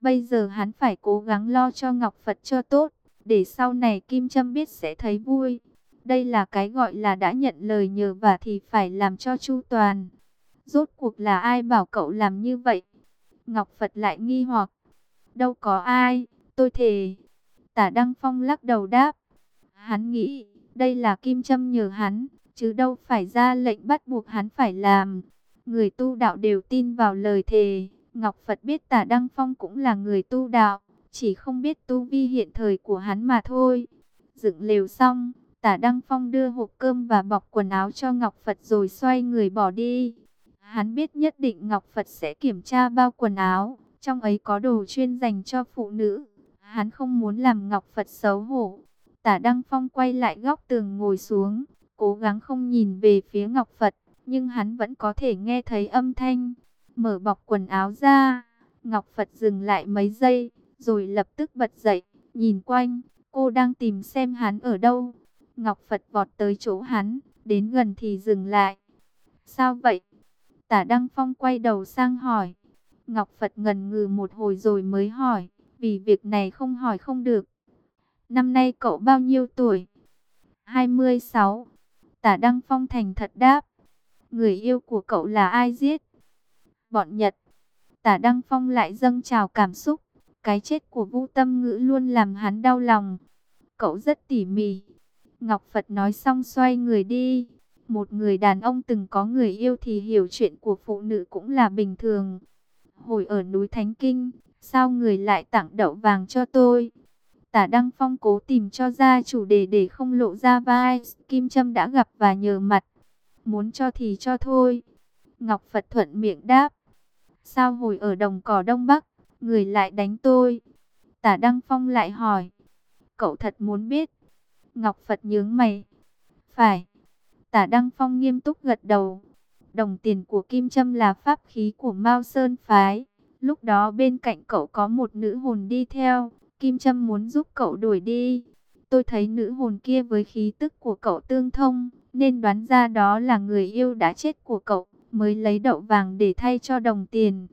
Bây giờ hắn phải cố gắng lo cho Ngọc Phật cho tốt, để sau này Kim Trâm biết sẽ thấy vui. Đây là cái gọi là đã nhận lời nhờ và thì phải làm cho chu toàn. Rốt cuộc là ai bảo cậu làm như vậy? Ngọc Phật lại nghi hoặc. Đâu có ai, tôi thề. Tả Đăng Phong lắc đầu đáp. Hắn nghĩ, đây là Kim Trâm nhờ hắn, chứ đâu phải ra lệnh bắt buộc hắn phải làm. Người tu đạo đều tin vào lời thề. Ngọc Phật biết tả Đăng Phong cũng là người tu đạo, chỉ không biết tu vi hiện thời của hắn mà thôi. Dựng lều xong, tả Đăng Phong đưa hộp cơm và bọc quần áo cho Ngọc Phật rồi xoay người bỏ đi. Hắn biết nhất định Ngọc Phật sẽ kiểm tra bao quần áo, trong ấy có đồ chuyên dành cho phụ nữ. Hắn không muốn làm Ngọc Phật xấu hổ. Tả Đăng Phong quay lại góc tường ngồi xuống, cố gắng không nhìn về phía Ngọc Phật, nhưng hắn vẫn có thể nghe thấy âm thanh mở bọc quần áo ra. Ngọc Phật dừng lại mấy giây, rồi lập tức bật dậy, nhìn quanh, cô đang tìm xem hắn ở đâu. Ngọc Phật vọt tới chỗ hắn, đến gần thì dừng lại. Sao vậy? Tả Đăng Phong quay đầu sang hỏi. Ngọc Phật ngần ngừ một hồi rồi mới hỏi, vì việc này không hỏi không được. Năm nay cậu bao nhiêu tuổi? 26. Tả Đăng Phong thành thật đáp. Người yêu của cậu là ai giết? bọn Nhật. Tả Đăng Phong lại dâng trào cảm xúc. Cái chết của Vũ Tâm Ngữ luôn làm hắn đau lòng. Cậu rất tỉ mỉ. Ngọc Phật nói xong xoay người đi. Một người đàn ông từng có người yêu thì hiểu chuyện của phụ nữ cũng là bình thường. Hồi ở núi Thánh Kinh, sao người lại tặng đậu vàng cho tôi? Tả Đăng Phong cố tìm cho ra chủ đề để không lộ ra vai. Kim Trâm đã gặp và nhờ mặt. muốn cho thì cho thôi. Ngọc Phật thuận miệng đáp, sao hồi ở đồng cỏ Đông Bắc, người lại đánh tôi? Tả Đăng Phong lại hỏi, cậu thật muốn biết? Ngọc Phật nhướng mày, phải. Tả Đăng Phong nghiêm túc gật đầu. Đồng tiền của Kim Trâm là pháp khí của Mao Sơn Phái. Lúc đó bên cạnh cậu có một nữ hồn đi theo. Kim Trâm muốn giúp cậu đuổi đi. Tôi thấy nữ hồn kia với khí tức của cậu tương thông. Nên đoán ra đó là người yêu đã chết của cậu. Mới lấy đậu vàng để thay cho đồng tiền.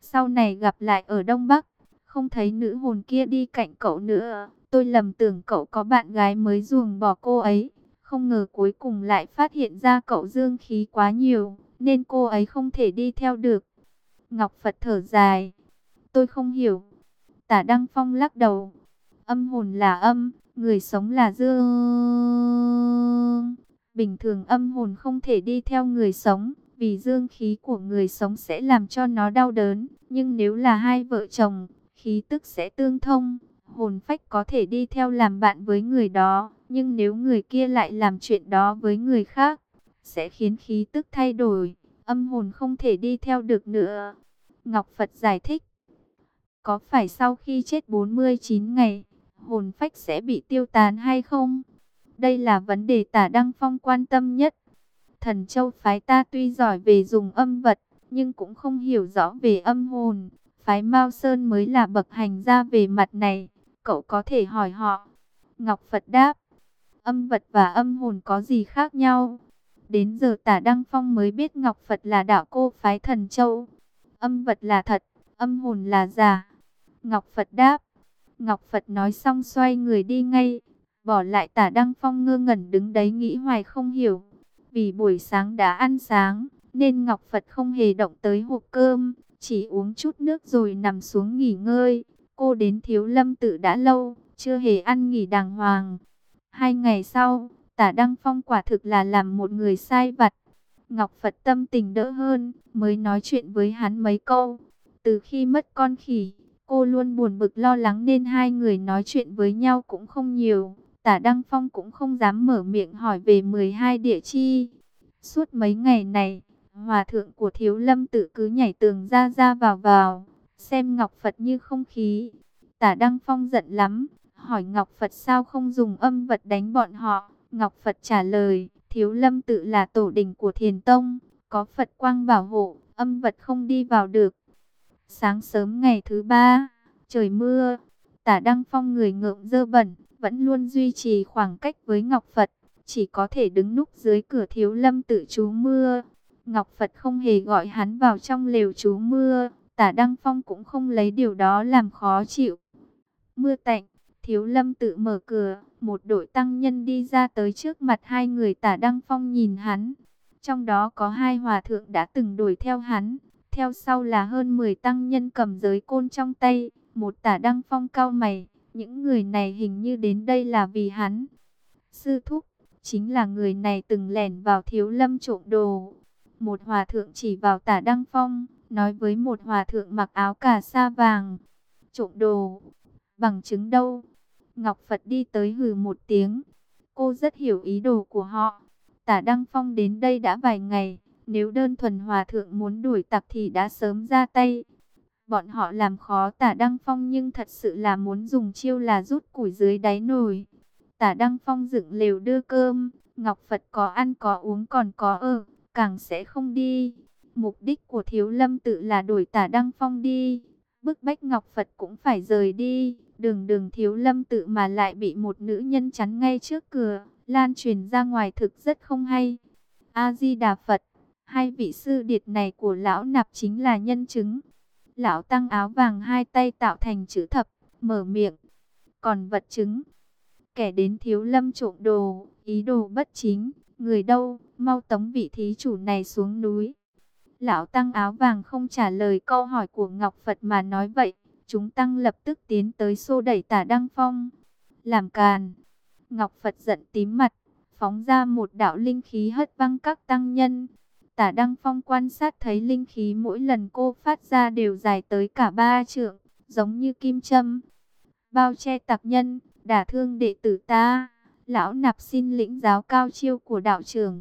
Sau này gặp lại ở Đông Bắc. Không thấy nữ hồn kia đi cạnh cậu nữa. Tôi lầm tưởng cậu có bạn gái mới ruồng bỏ cô ấy. Không ngờ cuối cùng lại phát hiện ra cậu dương khí quá nhiều, nên cô ấy không thể đi theo được. Ngọc Phật thở dài. Tôi không hiểu. Tả Đăng Phong lắc đầu. Âm hồn là âm, người sống là dương. Bình thường âm hồn không thể đi theo người sống, vì dương khí của người sống sẽ làm cho nó đau đớn. Nhưng nếu là hai vợ chồng, khí tức sẽ tương thông, hồn phách có thể đi theo làm bạn với người đó. Nhưng nếu người kia lại làm chuyện đó với người khác, sẽ khiến khí tức thay đổi, âm hồn không thể đi theo được nữa. Ngọc Phật giải thích, có phải sau khi chết 49 ngày, hồn phách sẽ bị tiêu tán hay không? Đây là vấn đề tả Đăng Phong quan tâm nhất. Thần Châu phái ta tuy giỏi về dùng âm vật, nhưng cũng không hiểu rõ về âm hồn. Phái Mao Sơn mới là bậc hành gia về mặt này, cậu có thể hỏi họ. Ngọc Phật đáp, âm vật và âm hồn có gì khác nhau. Đến giờ tả Đăng Phong mới biết Ngọc Phật là đạo cô phái thần châu. Âm vật là thật, âm hồn là giả. Ngọc Phật đáp. Ngọc Phật nói xong xoay người đi ngay. Bỏ lại tả Đăng Phong ngơ ngẩn đứng đấy nghĩ hoài không hiểu. Vì buổi sáng đã ăn sáng, nên Ngọc Phật không hề động tới hộp cơm. Chỉ uống chút nước rồi nằm xuống nghỉ ngơi. Cô đến thiếu lâm tự đã lâu, chưa hề ăn nghỉ đàng hoàng. Hai ngày sau, tả Đăng Phong quả thực là làm một người sai vặt. Ngọc Phật tâm tình đỡ hơn, mới nói chuyện với hắn mấy câu. Từ khi mất con khỉ, cô luôn buồn bực lo lắng nên hai người nói chuyện với nhau cũng không nhiều. Tả Đăng Phong cũng không dám mở miệng hỏi về 12 địa chi. Suốt mấy ngày này, hòa thượng của Thiếu Lâm tự cứ nhảy tường ra ra vào vào, xem Ngọc Phật như không khí. Tả Đăng Phong giận lắm, hỏi Ngọc Phật sao không dùng âm vật đánh bọn họ. Ngọc Phật trả lời, Thiếu Lâm tự là tổ đình của Thiền Tông, có Phật quang bảo hộ, âm vật không đi vào được. Sáng sớm ngày thứ ba, trời mưa, tả Đăng Phong người ngượng dơ bẩn, vẫn luôn duy trì khoảng cách với Ngọc Phật, chỉ có thể đứng núp dưới cửa Thiếu Lâm tự trú mưa. Ngọc Phật không hề gọi hắn vào trong lều trú mưa, tả Đăng Phong cũng không lấy điều đó làm khó chịu. Mưa tạnh, Thiếu lâm tự mở cửa, một đội tăng nhân đi ra tới trước mặt hai người tả Đăng Phong nhìn hắn. Trong đó có hai hòa thượng đã từng đuổi theo hắn. Theo sau là hơn 10 tăng nhân cầm giới côn trong tay. Một tả Đăng Phong cao mày. Những người này hình như đến đây là vì hắn. Sư Thúc, chính là người này từng lẻn vào thiếu lâm trộm đồ. Một hòa thượng chỉ vào tả Đăng Phong, nói với một hòa thượng mặc áo cà sa vàng. Trộm đồ, bằng chứng đâu? Ngọc Phật đi tới hừ một tiếng. Cô rất hiểu ý đồ của họ. Tả Đăng Phong đến đây đã vài ngày. Nếu đơn thuần hòa thượng muốn đuổi tặc thì đã sớm ra tay. Bọn họ làm khó tả Đăng Phong nhưng thật sự là muốn dùng chiêu là rút củi dưới đáy nồi. Tả Đăng Phong dựng lều đưa cơm. Ngọc Phật có ăn có uống còn có ở. Càng sẽ không đi. Mục đích của Thiếu Lâm tự là đuổi tả Đăng Phong đi. Bức bách Ngọc Phật cũng phải rời đi. Đường đường thiếu lâm tự mà lại bị một nữ nhân chắn ngay trước cửa, lan truyền ra ngoài thực rất không hay. A-di-đà Phật, hai vị sư điệt này của lão nạp chính là nhân chứng. Lão tăng áo vàng hai tay tạo thành chữ thập, mở miệng. Còn vật chứng, kẻ đến thiếu lâm trộm đồ, ý đồ bất chính, người đâu, mau tống vị thí chủ này xuống núi. Lão tăng áo vàng không trả lời câu hỏi của Ngọc Phật mà nói vậy. Chúng tăng lập tức tiến tới xô đẩy tả Đăng Phong. Làm càn. Ngọc Phật giận tím mặt. Phóng ra một đạo linh khí hất văng các tăng nhân. Tả Đăng Phong quan sát thấy linh khí mỗi lần cô phát ra đều dài tới cả ba trượng. Giống như kim châm. Bao che tạc nhân. Đả thương đệ tử ta. Lão nạp xin lĩnh giáo cao chiêu của đạo trưởng.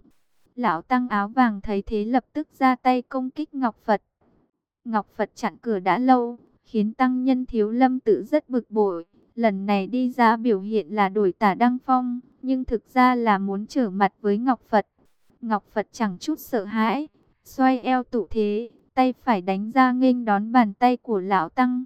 Lão tăng áo vàng thấy thế lập tức ra tay công kích Ngọc Phật. Ngọc Phật chặn cửa đã lâu, khiến tăng nhân thiếu lâm tự rất bực bội. Lần này đi ra biểu hiện là đổi tả Đăng Phong, nhưng thực ra là muốn trở mặt với Ngọc Phật. Ngọc Phật chẳng chút sợ hãi, xoay eo tụ thế, tay phải đánh ra nghênh đón bàn tay của Lão Tăng.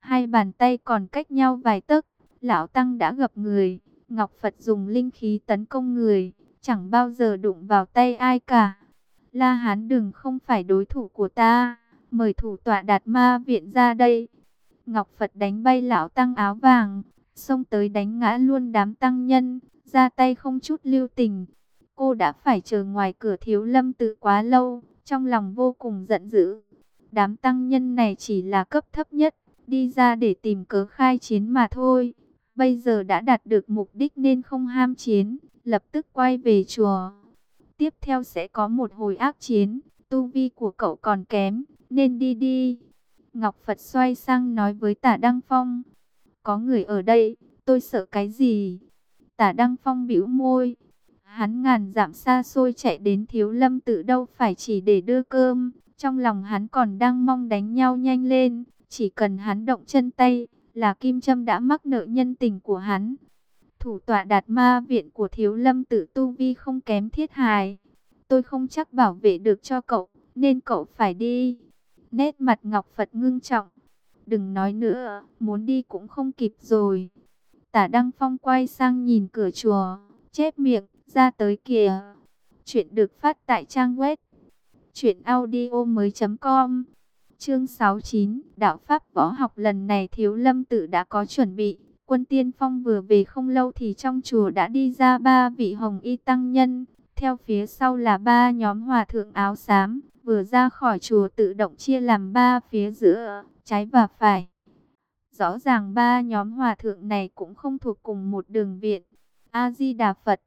Hai bàn tay còn cách nhau vài tấc, Lão Tăng đã gặp người, Ngọc Phật dùng linh khí tấn công người, chẳng bao giờ đụng vào tay ai cả. La Hán đừng không phải đối thủ của ta, mời thủ tọa đạt ma viện ra đây. Ngọc Phật đánh bay lão tăng áo vàng, xông tới đánh ngã luôn đám tăng nhân, ra tay không chút lưu tình. Cô đã phải chờ ngoài cửa thiếu lâm tự quá lâu, trong lòng vô cùng giận dữ. Đám tăng nhân này chỉ là cấp thấp nhất, đi ra để tìm cớ khai chiến mà thôi. Bây giờ đã đạt được mục đích nên không ham chiến, lập tức quay về chùa. Tiếp theo sẽ có một hồi ác chiến, tu vi của cậu còn kém, nên đi đi. Ngọc Phật xoay sang nói với tả Đăng Phong. Có người ở đây, tôi sợ cái gì? Tả Đăng Phong bĩu môi. Hắn ngàn dặm xa xôi chạy đến thiếu lâm tự đâu phải chỉ để đưa cơm. Trong lòng hắn còn đang mong đánh nhau nhanh lên. Chỉ cần hắn động chân tay, là Kim Trâm đã mắc nợ nhân tình của hắn. Thủ tọa đạt ma viện của thiếu lâm tự tu vi không kém thiết hài. Tôi không chắc bảo vệ được cho cậu, nên cậu phải đi. Nét mặt Ngọc Phật ngưng trọng. Đừng nói nữa, muốn đi cũng không kịp rồi. Tả Đăng Phong quay sang nhìn cửa chùa, chép miệng, ra tới kìa. Chuyện được phát tại trang web truyệnaudiomoi.com. Chương 69, Đạo pháp võ học lần này Thiếu Lâm tự đã có chuẩn bị. Quân Tiên Phong vừa về không lâu thì trong chùa đã đi ra ba vị hồng y tăng nhân, theo phía sau là ba nhóm hòa thượng áo xám, vừa ra khỏi chùa tự động chia làm ba phía giữa, trái và phải. Rõ ràng ba nhóm hòa thượng này cũng không thuộc cùng một đường viện. A-di-đà Phật.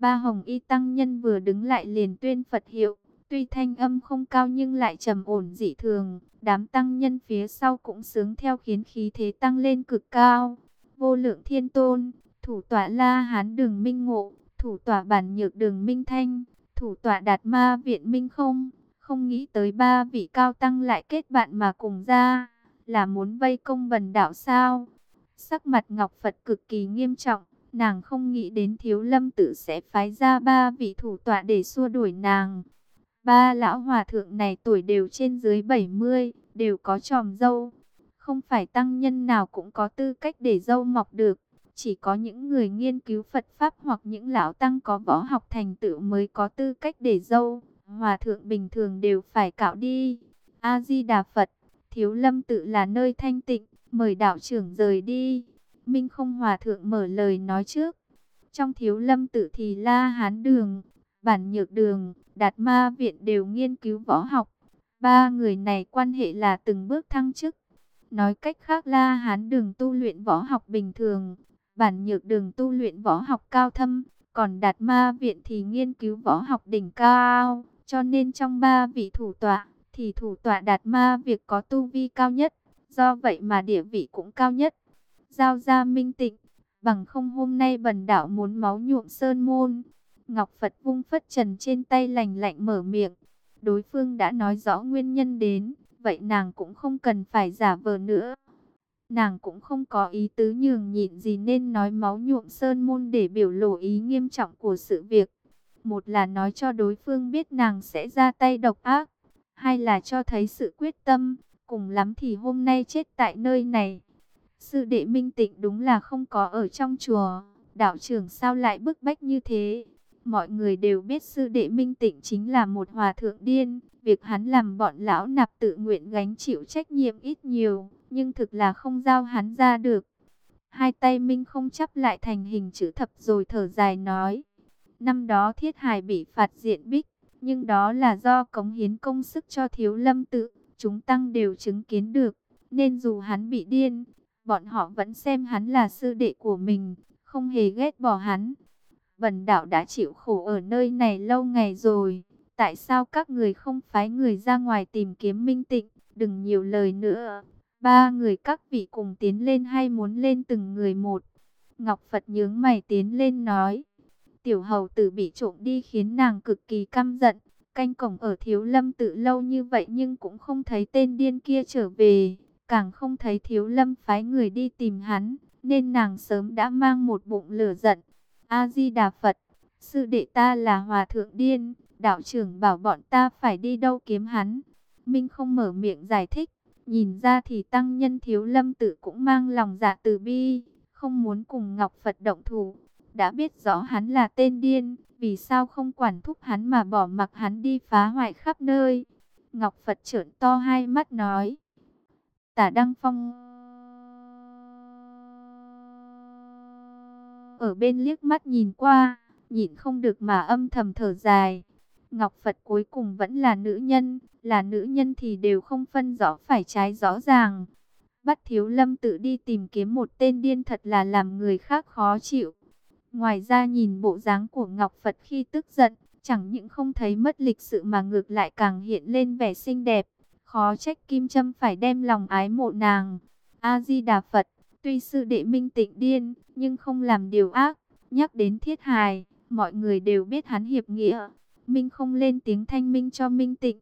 Ba hồng y tăng nhân vừa đứng lại liền tuyên Phật hiệu. Tuy thanh âm không cao nhưng lại trầm ổn dị thường. Đám tăng nhân phía sau cũng sướng theo khiến khí thế tăng lên cực cao. Vô lượng thiên tôn, thủ tọa la hán đường minh ngộ, thủ tọa bản nhược đường minh thanh, thủ tọa đạt ma viện minh không. Không nghĩ tới ba vị cao tăng lại kết bạn mà cùng ra, là muốn vây công bần đạo sao? Sắc mặt Ngọc Phật cực kỳ nghiêm trọng, nàng không nghĩ đến thiếu lâm tự sẽ phái ra ba vị thủ tọa để xua đuổi nàng. Ba lão hòa thượng này tuổi đều trên dưới 70, đều có tròm dâu. Không phải tăng nhân nào cũng có tư cách để dâu mọc được. Chỉ có những người nghiên cứu Phật Pháp hoặc những lão tăng có võ học thành tựu mới có tư cách để dâu. Hòa thượng bình thường đều phải cạo đi. A-di-đà Phật, thiếu lâm tự là nơi thanh tịnh, mời đạo trưởng rời đi. Minh không hòa thượng mở lời nói trước. Trong thiếu lâm tự thì La Hán Đường, Bản Nhược Đường, Đạt Ma Viện đều nghiên cứu võ học. Ba người này quan hệ là từng bước thăng chức. Nói cách khác La Hán Đường tu luyện võ học bình thường, Bản Nhược Đường tu luyện võ học cao thâm, còn Đạt Ma Viện thì nghiên cứu võ học đỉnh cao. Cho nên trong ba vị thủ tọa, thì thủ tọa đạt ma việc có tu vi cao nhất, do vậy mà địa vị cũng cao nhất. Giao ra minh tịnh, bằng không hôm nay bần đạo muốn máu nhuộm sơn môn. Ngọc Phật vung phất trần trên tay lành lạnh mở miệng. Đối phương đã nói rõ nguyên nhân đến, vậy nàng cũng không cần phải giả vờ nữa. Nàng cũng không có ý tứ nhường nhịn gì nên nói máu nhuộm sơn môn để biểu lộ ý nghiêm trọng của sự việc. Một là nói cho đối phương biết nàng sẽ ra tay độc ác. Hai là cho thấy sự quyết tâm. Cùng lắm thì hôm nay chết tại nơi này. Sư đệ minh tịnh đúng là không có ở trong chùa. Đạo trưởng sao lại bức bách như thế? Mọi người đều biết sư đệ minh tịnh chính là một hòa thượng điên. Việc hắn làm bọn lão nạp tự nguyện gánh chịu trách nhiệm ít nhiều. Nhưng thực là không giao hắn ra được. Hai tay minh không chắp lại thành hình chữ thập rồi thở dài nói. Năm đó Thiết hài bị phạt diện bích, nhưng đó là do cống hiến công sức cho thiếu lâm tự, chúng tăng đều chứng kiến được, nên dù hắn bị điên, bọn họ vẫn xem hắn là sư đệ của mình, không hề ghét bỏ hắn. Bần đạo đã chịu khổ ở nơi này lâu ngày rồi, tại sao các người không phái người ra ngoài tìm kiếm minh tịnh, đừng nhiều lời nữa. Ba người các vị cùng tiến lên hay muốn lên từng người một. Ngọc Phật nhướng mày tiến lên nói Tiểu hầu tử bị trộm đi khiến nàng cực kỳ căm giận. Canh cổng ở thiếu lâm tự lâu như vậy nhưng cũng không thấy tên điên kia trở về. Càng không thấy thiếu lâm phái người đi tìm hắn. Nên nàng sớm đã mang một bụng lửa giận. A-di-đà Phật, sư đệ ta là hòa thượng điên. Đạo trưởng bảo bọn ta phải đi đâu kiếm hắn. Minh không mở miệng giải thích. Nhìn ra thì tăng nhân thiếu lâm tự cũng mang lòng dạ từ bi. Không muốn cùng Ngọc Phật động thủ đã biết rõ hắn là tên điên, vì sao không quản thúc hắn mà bỏ mặc hắn đi phá hoại khắp nơi. Ngọc Phật trợn to hai mắt nói. Tả Đăng Phong ở bên liếc mắt nhìn qua, nhìn không được mà âm thầm thở dài. Ngọc Phật cuối cùng vẫn là nữ nhân, là nữ nhân thì đều không phân rõ phải trái rõ ràng. Bắt thiếu lâm tự đi tìm kiếm một tên điên thật là làm người khác khó chịu. Ngoài ra nhìn bộ dáng của Ngọc Phật khi tức giận, chẳng những không thấy mất lịch sự mà ngược lại càng hiện lên vẻ xinh đẹp. Khó trách Kim Trâm phải đem lòng ái mộ nàng. A-di-đà Phật, tuy sư đệ minh tịnh điên, nhưng không làm điều ác. Nhắc đến thiết hài, mọi người đều biết hắn hiệp nghĩa. Minh không lên tiếng thanh minh cho minh tịnh.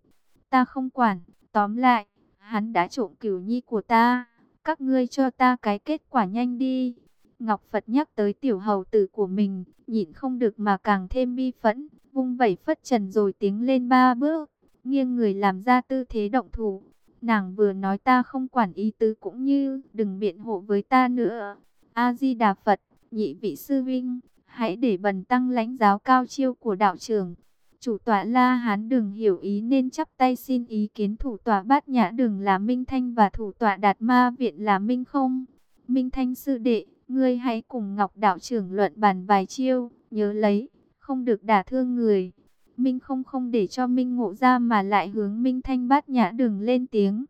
Ta không quản, tóm lại, hắn đã trộm cửu nhi của ta. Các ngươi cho ta cái kết quả nhanh đi. Ngọc Phật nhắc tới tiểu hầu tử của mình, nhịn không được mà càng thêm bi phẫn, vung vẩy phất trần rồi tiếng lên ba bước, nghiêng người làm ra tư thế động thủ. Nàng vừa nói ta không quản ý tứ cũng như đừng biện hộ với ta nữa. A-di-đà Phật, nhị vị sư vinh, hãy để bần tăng lãnh giáo cao chiêu của đạo trưởng. Chủ tọa La Hán đừng hiểu ý nên chắp tay xin ý kiến thủ tọa bát nhã đường là Minh Thanh và thủ tọa Đạt Ma Viện là Minh Không. Minh Thanh sư đệ, Ngươi hãy cùng Ngọc đạo trưởng luận bàn vài chiêu, nhớ lấy, không được đả thương người. Minh không không để cho Minh ngộ ra mà lại hướng Minh thanh bát nhã đường lên tiếng.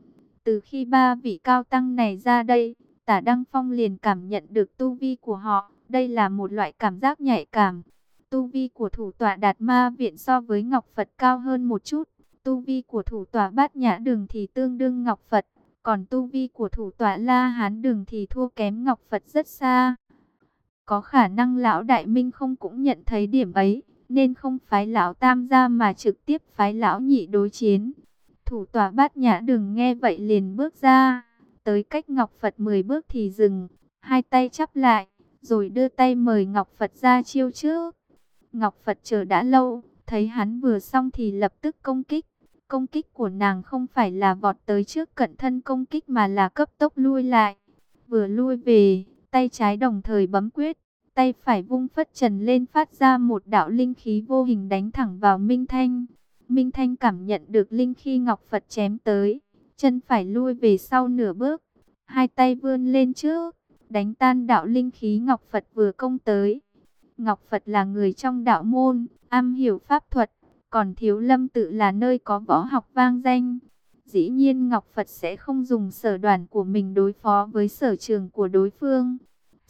Từ khi ba vị cao tăng này ra đây, tả Đăng Phong liền cảm nhận được tu vi của họ. Đây là một loại cảm giác nhạy cảm. Tu vi của thủ tọa đạt ma viện so với Ngọc Phật cao hơn một chút. Tu vi của thủ tọa bát nhã đường thì tương đương Ngọc Phật. Còn tu vi của thủ tọa La Hán Đường thì thua kém Ngọc Phật rất xa. Có khả năng lão Đại Minh không cũng nhận thấy điểm ấy, nên không phái lão Tam ra mà trực tiếp phái lão nhị đối chiến. Thủ tòa bát nhã đừng nghe vậy liền bước ra, tới cách Ngọc Phật 10 bước thì dừng, hai tay chắp lại, rồi đưa tay mời Ngọc Phật ra chiêu trước. Ngọc Phật chờ đã lâu, thấy hắn vừa xong thì lập tức công kích. Công kích của nàng không phải là vọt tới trước cận thân công kích mà là cấp tốc lui lại. Vừa lui về, tay trái đồng thời bấm quyết, tay phải vung phất trần lên phát ra một đạo linh khí vô hình đánh thẳng vào Minh Thanh. Minh Thanh cảm nhận được linh khí Ngọc Phật chém tới, chân phải lui về sau nửa bước, hai tay vươn lên trước, đánh tan đạo linh khí Ngọc Phật vừa công tới. Ngọc Phật là người trong đạo môn, am hiểu pháp thuật, còn thiếu lâm tự là nơi có võ học vang danh. Dĩ nhiên Ngọc Phật sẽ không dùng sở đoàn của mình đối phó với sở trường của đối phương.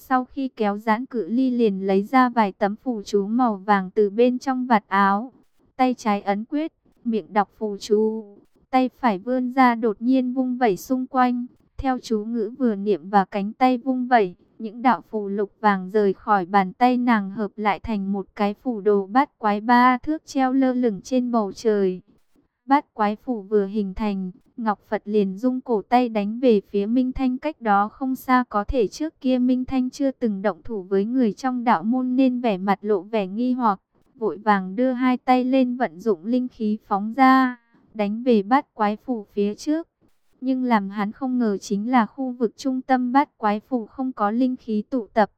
Sau khi kéo giãn cự ly liền lấy ra vài tấm phù chú màu vàng từ bên trong vạt áo. Tay trái ấn quyết, miệng đọc phù chú. Tay phải vươn ra đột nhiên vung vẩy xung quanh. Theo chú ngữ vừa niệm và cánh tay vung vẩy, những đạo phù lục vàng rời khỏi bàn tay nàng hợp lại thành một cái phù đồ bát quái ba thước treo lơ lửng trên bầu trời. Bát quái phủ vừa hình thành, Ngọc Phật liền dung cổ tay đánh về phía Minh Thanh cách đó không xa có thể trước kia Minh Thanh chưa từng động thủ với người trong đạo môn nên vẻ mặt lộ vẻ nghi hoặc, vội vàng đưa hai tay lên vận dụng linh khí phóng ra, đánh về bát quái phủ phía trước. Nhưng làm hắn không ngờ chính là khu vực trung tâm bát quái phủ không có linh khí tụ tập.